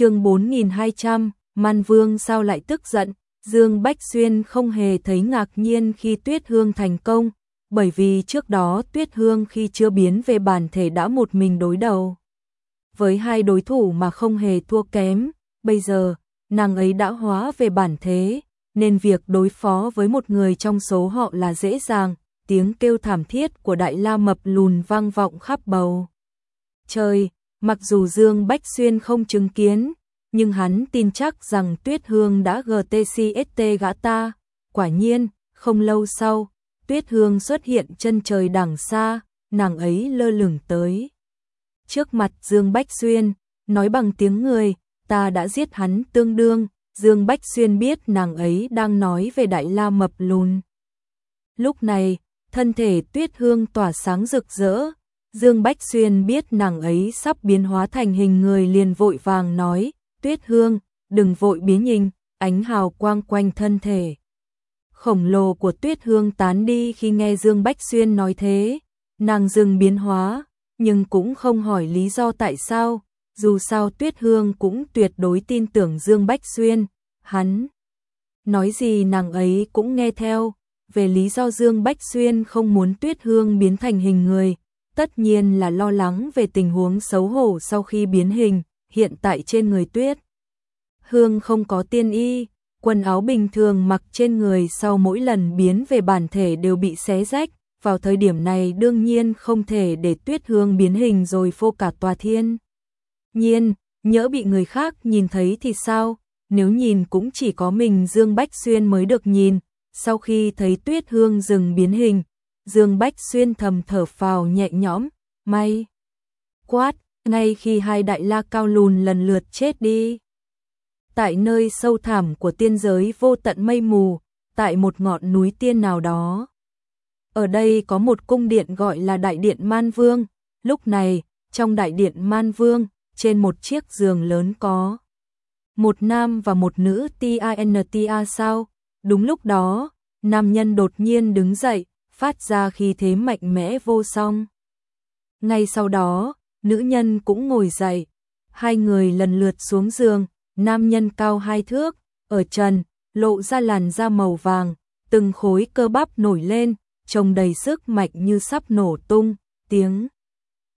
chương 4200, Man Vương sao lại tức giận, Dương Bách Xuyên không hề thấy ngạc nhiên khi Tuyết Hương thành công, bởi vì trước đó Tuyết Hương khi chưa biến về bản thể đã một mình đối đầu. Với hai đối thủ mà không hề thua kém, bây giờ, nàng ấy đã hóa về bản thế, nên việc đối phó với một người trong số họ là dễ dàng, tiếng kêu thảm thiết của đại la mập lùn vang vọng khắp bầu. Trời, mặc dù Dương Bách Xuyên không chứng kiến, nhưng hắn tin chắc rằng Tuyết Hương đã GTCST gã ta. Quả nhiên, không lâu sau, Tuyết Hương xuất hiện chân trời đằng xa, nàng ấy lơ lửng tới. Trước mặt Dương Bách Xuyên, nói bằng tiếng người, ta đã giết hắn tương đương, Dương Bách Xuyên biết nàng ấy đang nói về Đại La Mập Lùn. Lúc này, thân thể Tuyết Hương tỏa sáng rực rỡ, Dương Bách Xuyên biết nàng ấy sắp biến hóa thành hình người liền vội vàng nói, Tuyết Hương, đừng vội biến hình, ánh hào quang quanh thân thể. Khổng lồ của Tuyết Hương tán đi khi nghe Dương Bách Xuyên nói thế, nàng dừng biến hóa, nhưng cũng không hỏi lý do tại sao, dù sao Tuyết Hương cũng tuyệt đối tin tưởng Dương Bách Xuyên, hắn nói gì nàng ấy cũng nghe theo, về lý do Dương Bách Xuyên không muốn Tuyết Hương biến thành hình người, tất nhiên là lo lắng về tình huống xấu hổ sau khi biến hình, hiện tại trên người Tuyết. Hương không có tiên y, quần áo bình thường mặc trên người sau mỗi lần biến về bản thể đều bị xé rách, vào thời điểm này đương nhiên không thể để Tuyết Hương biến hình rồi phô cả tòa thiên. Nhiên, nhỡ bị người khác nhìn thấy thì sao, nếu nhìn cũng chỉ có mình Dương Bách Xuyên mới được nhìn, sau khi thấy Tuyết Hương dừng biến hình, Dương Bách Xuyên thầm thở phào nhẹ nhõm, may. Quát, ngay khi hai đại la cao lùn lần lượt chết đi. Tại nơi sâu thẳm của tiên giới vô tận mây mù, tại một ngọn núi tiên nào đó. Ở đây có một cung điện gọi là Đại Điện Man Vương, lúc này, trong Đại Điện Man Vương, trên một chiếc giường lớn có một nam và một nữ TINTA sao? Đúng lúc đó, nam nhân đột nhiên đứng dậy, phát ra khí thế mạnh mẽ vô song. Ngay sau đó, nữ nhân cũng ngồi dậy, hai người lần lượt xuống giường, nam nhân cao hai thước, ở trần, lộ ra làn da màu vàng, từng khối cơ bắp nổi lên, trông đầy sức mạnh như sắp nổ tung, tiếng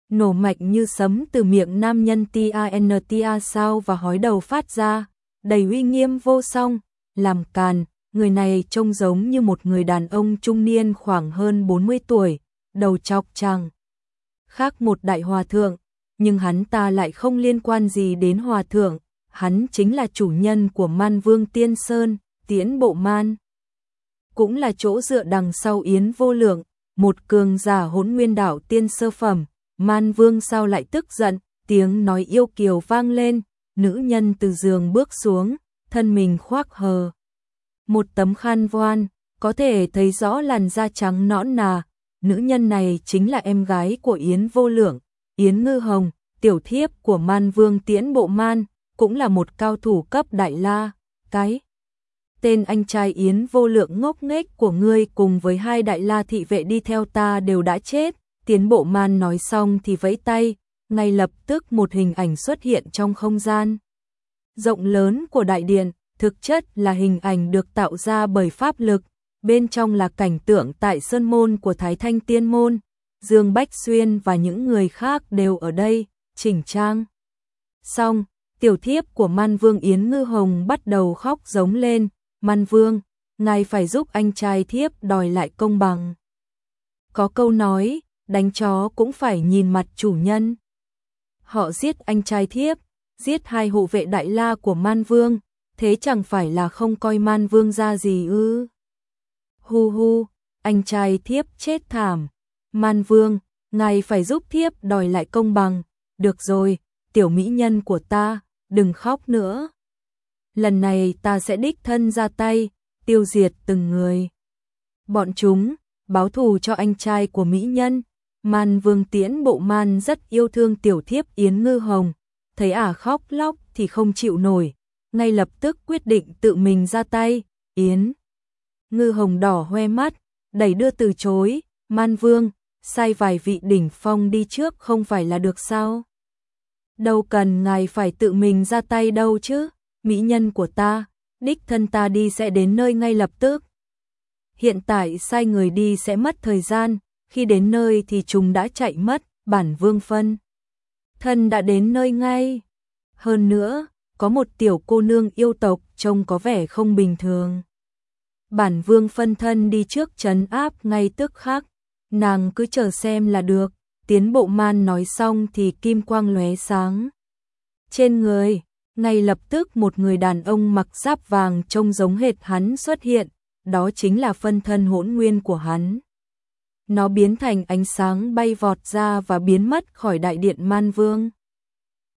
nổ mạnh như sấm từ miệng nam nhân TANTA sao và hói đầu phát ra, đầy uy nghiêm vô song, làm càn, người này trông giống như một người đàn ông trung niên khoảng hơn 40 tuổi, đầu chọc trăng. Khác một đại hòa thượng, nhưng hắn ta lại không liên quan gì đến hòa thượng, hắn chính là chủ nhân của man vương tiên sơn, tiễn bộ man. Cũng là chỗ dựa đằng sau yến vô lượng, một cường giả hỗn nguyên đảo tiên sơ phẩm, man vương sao lại tức giận, tiếng nói yêu kiều vang lên, nữ nhân từ giường bước xuống, thân mình khoác hờ. Một tấm khăn voan, có thể thấy rõ làn da trắng nõn nà, nữ nhân này chính là em gái của Yến Vô Lượng, Yến Ngư Hồng, tiểu thiếp của Man Vương Tiễn Bộ Man, cũng là một cao thủ cấp đại la, cái tên anh trai Yến Vô Lượng ngốc nghếch của ngươi cùng với hai đại la thị vệ đi theo ta đều đã chết, Tiến Bộ Man nói xong thì vẫy tay, ngay lập tức một hình ảnh xuất hiện trong không gian. Rộng lớn của đại điện, thực chất là hình ảnh được tạo ra bởi pháp lực, bên trong là cảnh tượng tại sơn môn của Thái Thanh Tiên môn, Dương Bách Xuyên và những người khác đều ở đây, chỉnh trang. Xong, tiểu thiếp của Man Vương Yến Ngư Hồng bắt đầu khóc giống lên, Man Vương, ngài phải giúp anh trai thiếp đòi lại công bằng. Có câu nói, đánh chó cũng phải nhìn mặt chủ nhân. Họ giết anh trai thiếp, giết hai hộ vệ đại la của Man Vương, thế chẳng phải là không coi Man Vương ra gì ư? Hu hu, anh trai thiếp chết thảm. Man Vương, ngài phải giúp thiếp đòi lại công bằng. Được rồi, tiểu mỹ nhân của ta, đừng khóc nữa. Lần này ta sẽ đích thân ra tay, tiêu diệt từng người. Bọn chúng, báo thù cho anh trai của mỹ nhân. Man Vương Tiễn Bộ Man rất yêu thương tiểu thiếp Yến Ngư Hồng, thấy ả à khóc lóc thì không chịu nổi, ngay lập tức quyết định tự mình ra tay, Yến. Ngư hồng đỏ hoe mắt, đẩy đưa từ chối, man vương, sai vài vị đỉnh phong đi trước không phải là được sao? đâu cần ngài phải tự mình ra tay đâu chứ, mỹ nhân của ta, đích thân ta đi sẽ đến nơi ngay lập tức. Hiện tại sai người đi sẽ mất thời gian, khi đến nơi thì chúng đã chạy mất, bản vương phân. Thân đã đến nơi ngay. Hơn nữa, có một tiểu cô nương yêu tộc trông có vẻ không bình thường. Bản vương phân thân đi trước trấn áp ngay tức khắc, nàng cứ chờ xem là được, tiến bộ man nói xong thì kim quang lóe sáng. Trên người, ngay lập tức một người đàn ông mặc giáp vàng trông giống hệt hắn xuất hiện, đó chính là phân thân hỗn nguyên của hắn. Nó biến thành ánh sáng bay vọt ra và biến mất khỏi đại điện man vương.